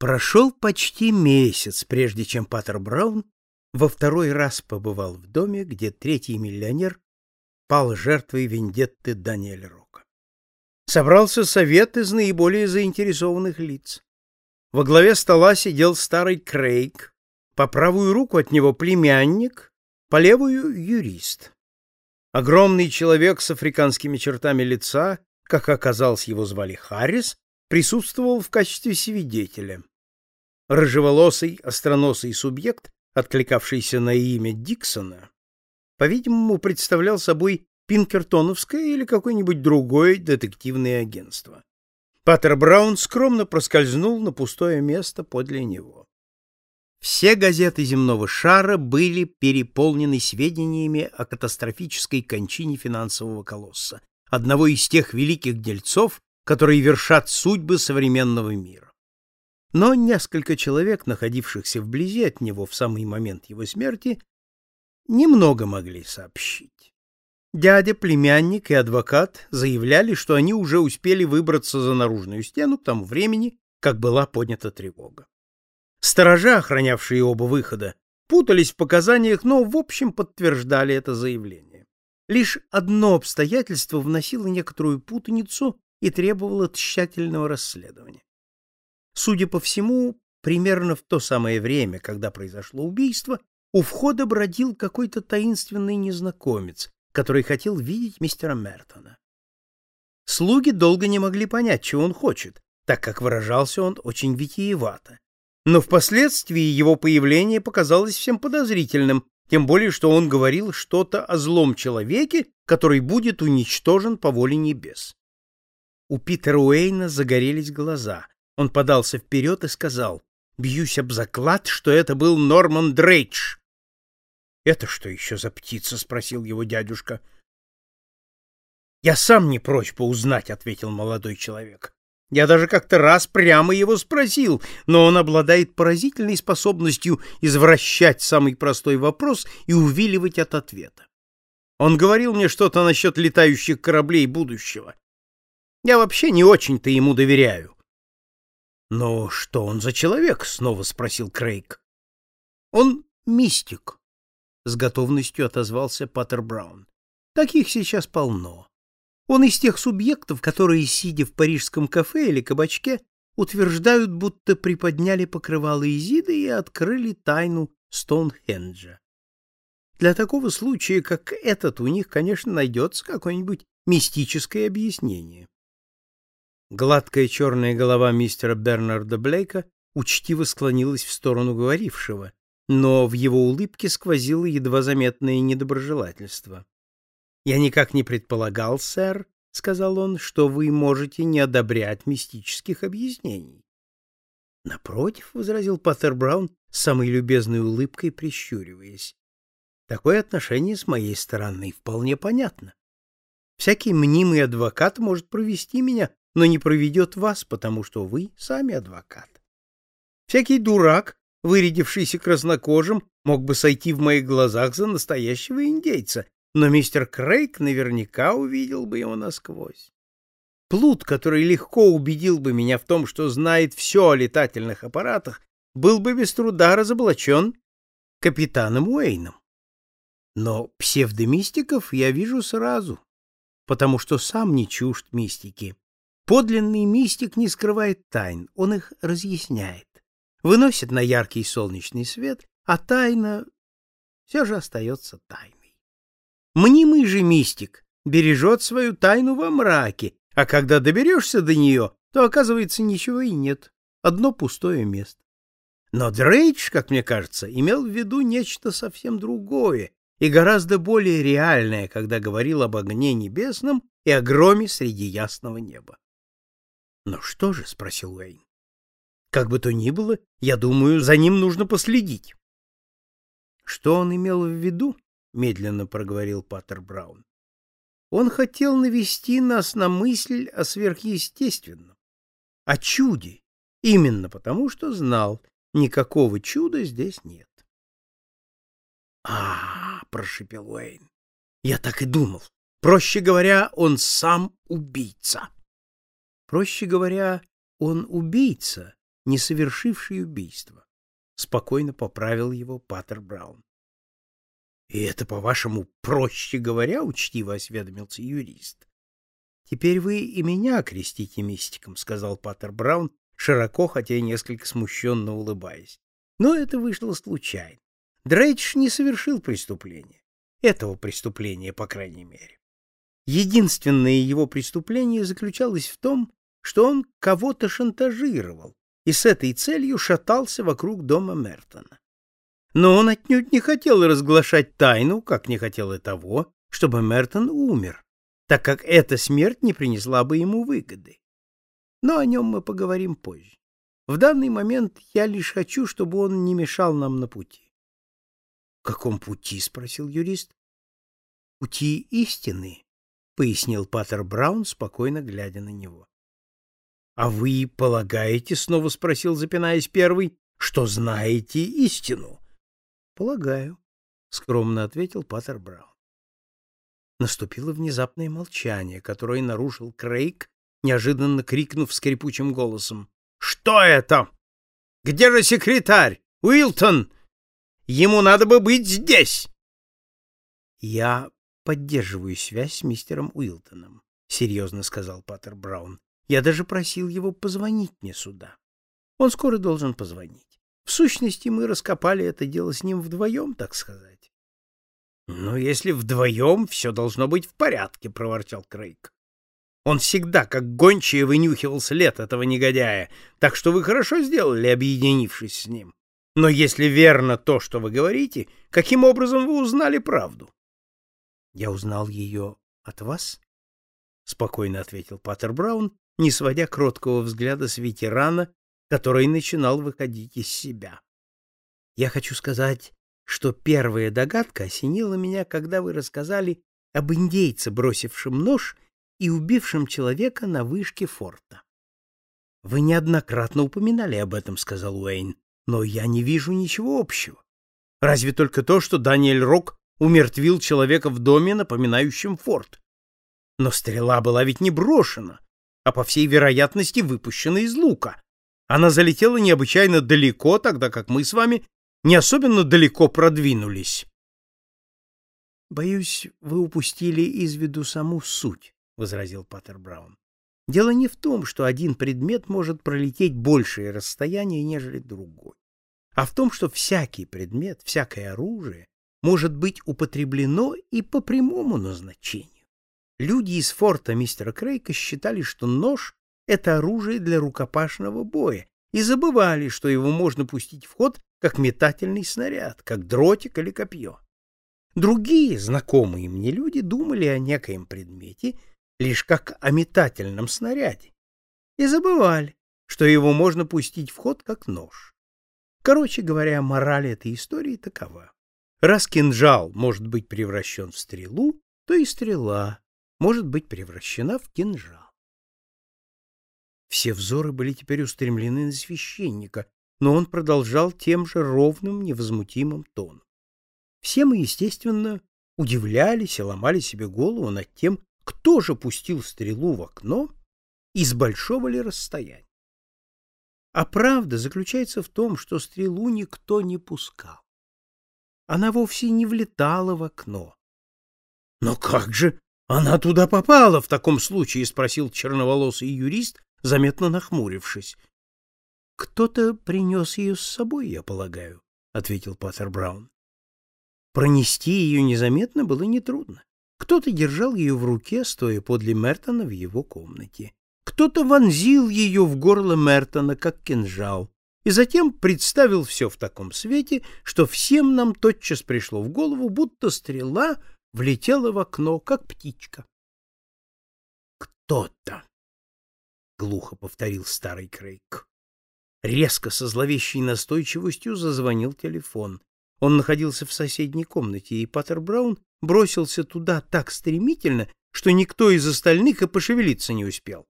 Прошел почти месяц, прежде чем Паттер Браун во второй раз побывал в доме, где третий миллионер пал жертвой вендетты Даниэля Рока. Собрался совет из наиболее заинтересованных лиц. Во главе стола сидел старый Крейг, по правую руку от него племянник, по левую — юрист. Огромный человек с африканскими чертами лица, как оказалось, его звали Харрис, присутствовал в качестве свидетеля. Рыжеволосый, остроносый субъект, откликавшийся на имя Диксона, по-видимому, представлял собой Пинкертоновское или какое-нибудь другое детективное агентство. Паттер Браун скромно проскользнул на пустое место подле него. Все газеты земного шара были переполнены сведениями о катастрофической кончине финансового колосса, одного из тех великих дельцов, которые вершат судьбы современного мира. Но несколько человек, находившихся вблизи от него в самый момент его смерти, немного могли сообщить. Дядя, племянник и адвокат заявляли, что они уже успели выбраться за наружную стену к тому времени, как была поднята тревога. Сторожа, охранявшие оба выхода, путались в показаниях, но в общем подтверждали это заявление. Лишь одно обстоятельство вносило некоторую путаницу и требовало тщательного расследования. Судя по всему, примерно в то самое время, когда произошло убийство, у входа бродил какой-то таинственный незнакомец, который хотел видеть мистера Мертона. Слуги долго не могли понять, чего он хочет, так как выражался он очень витиевато. Но впоследствии его появление показалось всем подозрительным, тем более что он говорил что-то о злом человеке, который будет уничтожен по воле небес. У Питера Уэйна загорелись глаза. Он подался вперед и сказал, «Бьюсь об заклад, что это был Норман Дрейдж». «Это что еще за птица?» — спросил его дядюшка. «Я сам не прочь узнать», — ответил молодой человек. «Я даже как-то раз прямо его спросил, но он обладает поразительной способностью извращать самый простой вопрос и увиливать от ответа. Он говорил мне что-то насчет летающих кораблей будущего. Я вообще не очень-то ему доверяю. Но что он за человек? снова спросил Крейг. Он мистик, с готовностью отозвался Паттер Браун. Таких сейчас полно. Он из тех субъектов, которые, сидя в парижском кафе или кабачке, утверждают, будто приподняли покрывало Изиды и открыли тайну Стоунхенджа. Для такого случая, как этот, у них, конечно, найдется какое-нибудь мистическое объяснение. Гладкая черная голова мистера Бернарда Блейка учтиво склонилась в сторону говорившего, но в его улыбке сквозило едва заметное недоброжелательство. «Я никак не предполагал, сэр, — сказал он, — что вы можете не одобрять мистических объяснений. — Напротив, — возразил Паттер Браун с самой любезной улыбкой, прищуриваясь, — такое отношение с моей стороны вполне понятно. Всякий мнимый адвокат может провести меня но не проведет вас, потому что вы сами адвокат. Всякий дурак, вырядившийся краснокожим, мог бы сойти в моих глазах за настоящего индейца, но мистер Крейг наверняка увидел бы его насквозь. Плут, который легко убедил бы меня в том, что знает все о летательных аппаратах, был бы без труда разоблачен капитаном Уэйном. Но псевдомистиков я вижу сразу, потому что сам не чужд мистики. Подлинный мистик не скрывает тайн, он их разъясняет, выносит на яркий солнечный свет, а тайна все же остается тайной. Мнимый же мистик бережет свою тайну во мраке, а когда доберешься до нее, то, оказывается, ничего и нет, одно пустое место. Но Дрейдж, как мне кажется, имел в виду нечто совсем другое и гораздо более реальное, когда говорил об огне небесном и о громе среди ясного неба. «Ну что же?» — спросил Уэйн. «Как бы то ни было, я думаю, за ним нужно последить». «Что он имел в виду?» — медленно проговорил Паттер Браун. «Он хотел навести нас на мысль о сверхъестественном, о чуде, именно потому что знал, никакого чуда здесь нет». «А-а-а!» — прошипел Уэйн. «Я так и думал. Проще говоря, он сам убийца». Проще говоря, он убийца, не совершивший убийство. Спокойно поправил его Паттер Браун. — И это, по-вашему, проще говоря, учтиво осведомился юрист. — Теперь вы и меня окрестите мистиком, — сказал Паттер Браун, широко, хотя и несколько смущенно улыбаясь. Но это вышло случайно. Дрейдж не совершил преступления. Этого преступления, по крайней мере. Единственное его преступление заключалось в том, что он кого-то шантажировал и с этой целью шатался вокруг дома Мертона. Но он отнюдь не хотел разглашать тайну, как не хотел и того, чтобы Мертон умер, так как эта смерть не принесла бы ему выгоды. Но о нем мы поговорим позже. В данный момент я лишь хочу, чтобы он не мешал нам на пути. — В каком пути? — спросил юрист. — Пути истины, — пояснил Паттер Браун, спокойно глядя на него. — А вы полагаете, — снова спросил, запинаясь первый, — что знаете истину? — Полагаю, — скромно ответил Паттер Браун. Наступило внезапное молчание, которое нарушил Крейг, неожиданно крикнув скрипучим голосом. — Что это? Где же секретарь? Уилтон! Ему надо бы быть здесь! Я поддерживаю связь с мистером Уилтоном, серьезно сказал Паттер Браун. Я даже просил его позвонить мне сюда. Он скоро должен позвонить. В сущности, мы раскопали это дело с ним вдвоем, так сказать. — Ну, если вдвоем, все должно быть в порядке, — проворчал Крейг. Он всегда, как гончая, вынюхивал след этого негодяя, так что вы хорошо сделали, объединившись с ним. Но если верно то, что вы говорите, каким образом вы узнали правду? — Я узнал ее от вас, — спокойно ответил Паттер Браун, не сводя кроткого взгляда с ветерана, который начинал выходить из себя. Я хочу сказать, что первая догадка осенила меня, когда вы рассказали об индейце, бросившем нож и убившем человека на вышке форта. Вы неоднократно упоминали об этом, сказал Уэйн, но я не вижу ничего общего. Разве только то, что Даниэль Рок умертвил человека в доме, напоминающем форт. Но стрела была ведь не брошена, а, по всей вероятности, выпущена из лука. Она залетела необычайно далеко, тогда как мы с вами не особенно далеко продвинулись. Боюсь, вы упустили из виду саму суть, возразил Паттер Браун. Дело не в том, что один предмет может пролететь большее расстояние, нежели другой, а в том, что всякий предмет, всякое оружие может быть употреблено и по прямому назначению. Люди из форта мистера Крейка считали, что нож — это оружие для рукопашного боя, и забывали, что его можно пустить в ход как метательный снаряд, как дротик или копье. Другие, знакомые мне люди, думали о некоем предмете лишь как о метательном снаряде и забывали, что его можно пустить в ход как нож. Короче говоря, мораль этой истории такова. Раз кинжал может быть превращен в стрелу, то и стрела может быть превращена в кинжал. Все взоры были теперь устремлены на священника, но он продолжал тем же ровным, невозмутимым тоном. Все мы, естественно, удивлялись и ломали себе голову над тем, кто же пустил стрелу в окно и с большого ли расстояния. А правда заключается в том, что стрелу никто не пускал. Она вовсе не влетала в окно. — Но как же она туда попала в таком случае? — спросил черноволосый юрист, заметно нахмурившись. — Кто-то принес ее с собой, я полагаю, — ответил Паттер Браун. Пронести ее незаметно было нетрудно. Кто-то держал ее в руке, стоя подле Мертона в его комнате. Кто-то вонзил ее в горло Мертона, как кинжал, и затем представил все в таком свете, что всем нам тотчас пришло в голову, будто стрела влетела в окно, как птичка. «Кто-то!» — глухо повторил старый Крейг. Резко, со зловещей настойчивостью зазвонил телефон. Он находился в соседней комнате, и Паттер Браун бросился туда так стремительно, что никто из остальных и пошевелиться не успел.